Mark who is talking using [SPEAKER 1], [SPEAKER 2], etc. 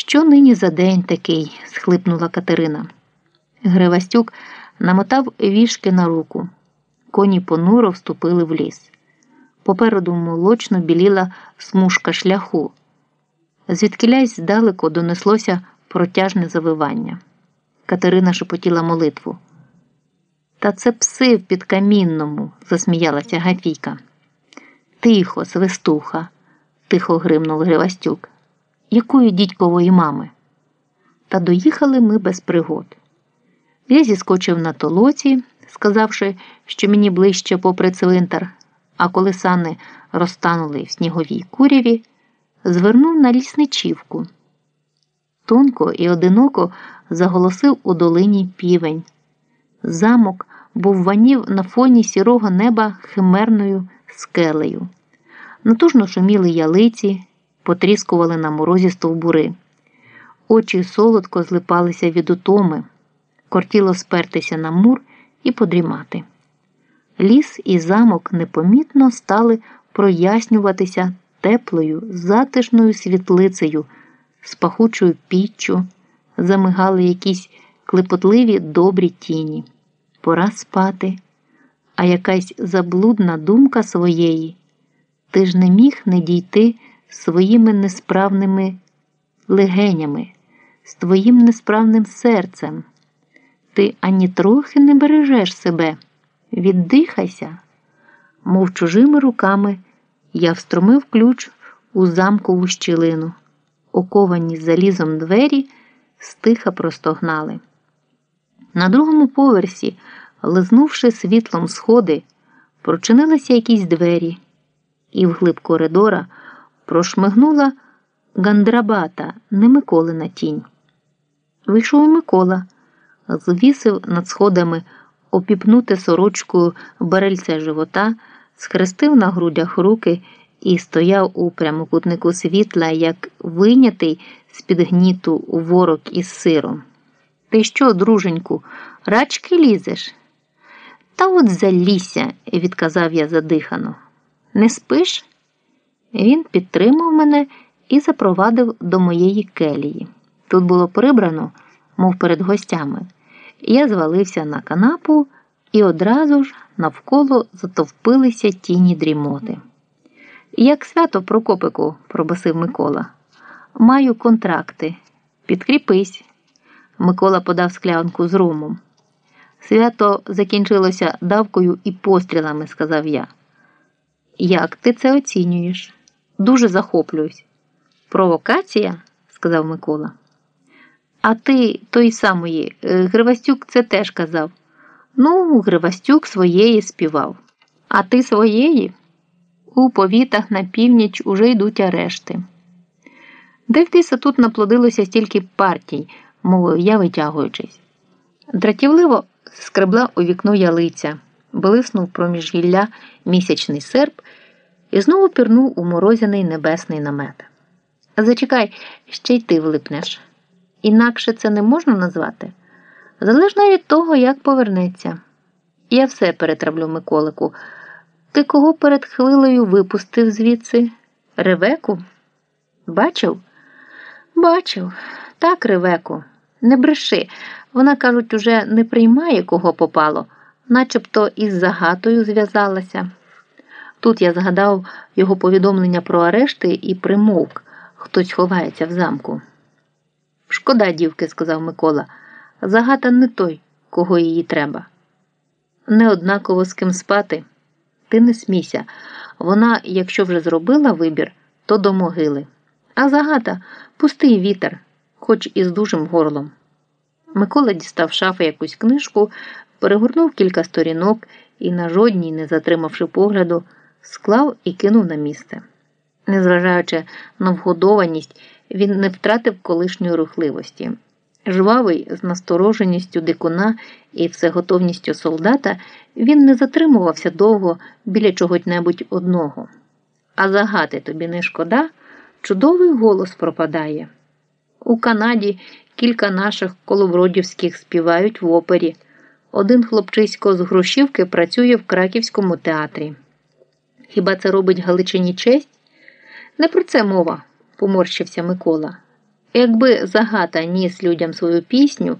[SPEAKER 1] Що нині за день такий? схлипнула Катерина. Гривастюк намотав вішки на руку. Коні понуро вступили в ліс. Попереду молочно біліла смужка шляху. Звідкилясь здалеку донеслося протяжне завивання. Катерина шепотіла молитву. Та це пси в підкамінному, засміялася Гафійка. Тихо, свистуха, тихо гримнув Гривастюк. Якої дідькової мами? Та доїхали ми без пригод. Я зіскочив на толоці, сказавши, що мені ближче попри цвинтар, а коли сани розтанули в сніговій куряві, звернув на лісничівку. Тонко і одиноко заголосив у долині півень. Замок був ванів на фоні сірого неба химерною скелею. Натужно шуміли ялиці, потріскували на морозі стовбури. Очі солодко злипалися від утоми, кортіло спертися на мур і подрімати. Ліс і замок непомітно стали прояснюватися теплою, затишною світлицею, з пахучою піччю, замигали якісь клепотливі добрі тіні. Пора спати, а якась заблудна думка своєї. Ти ж не міг не дійти своїми несправними легенями, з твоїм несправним серцем. Ти ані трохи не бережеш себе, віддихайся, мов чужими руками я встромив ключ у замкову щілину. Оковані залізом двері стиха простогнали. На другому поверсі, лизнувши світлом сходи, прочинилися якісь двері, і вглиб коридора прошмигнула гандрабата, не Миколина тінь. Вийшов Микола, звісив над сходами опіпнути сорочкою барельце живота, схрестив на грудях руки і стояв у прямокутнику світла, як вийнятий з-під гніту ворог із сиром. Ти що, друженьку, рачки лізеш? Та от залізся, відказав я задихано. Не спиш? Він підтримав мене і запровадив до моєї келії. Тут було прибрано, мов перед гостями. Я звалився на канапу і одразу ж навколо затовпилися тіні дрімоти. Як свято Прокопику, пробасив Микола. Маю контракти. Підкріпись. Микола подав склянку з румом. Свято закінчилося давкою і пострілами, сказав я. Як ти це оцінюєш? Дуже захоплююсь. Провокація, сказав Микола. А ти той самої, е, Гривастюк це теж казав. Ну, Гривастюк своєї співав. А ти своєї? У повітах на північ уже йдуть арешти. Де в біса тут наплодилося стільки партій, мовив я, витягуючись. Дратівливо скребла у вікно ялиця, блиснув проміж гілля місячний серп і знову пірнув у морозяний небесний намет. Зачекай, ще й ти влипнеш. Інакше це не можна назвати. Залежно від того, як повернеться. Я все перетраплю Миколику. Ти кого перед хвилею випустив звідси? Ревеку? Бачив? Бачив. Так, Ревеку. Не бреши. Вона, кажуть, уже не приймає кого попало, начебто із загатою зв'язалася. Тут я згадав його повідомлення про арешти і примовк, хтось ховається в замку. Шкода, дівки, сказав Микола. Загата не той, кого її треба. Не однаково з ким спати. Ти не смійся. Вона, якщо вже зробила вибір, то до могили. А загата пустий вітер, хоч і з дужим горлом. Микола дістав шафи якусь книжку, перегорнув кілька сторінок і, на жодній, не затримавши погляду, склав і кинув на місце. Незважаючи на вгодованість, він не втратив колишньої рухливості. Жвавий, з настороженістю дикуна і всеготовністю солдата, він не затримувався довго біля чогось-небудь одного. А загати тобі не шкода, чудовий голос пропадає. У Канаді кілька наших коловродівських співають в опері. Один хлопчисько з Грушівки працює в краківському театрі. Хіба це робить Галичині честь? Не про це мова, поморщився Микола. Якби загата ніс людям свою пісню,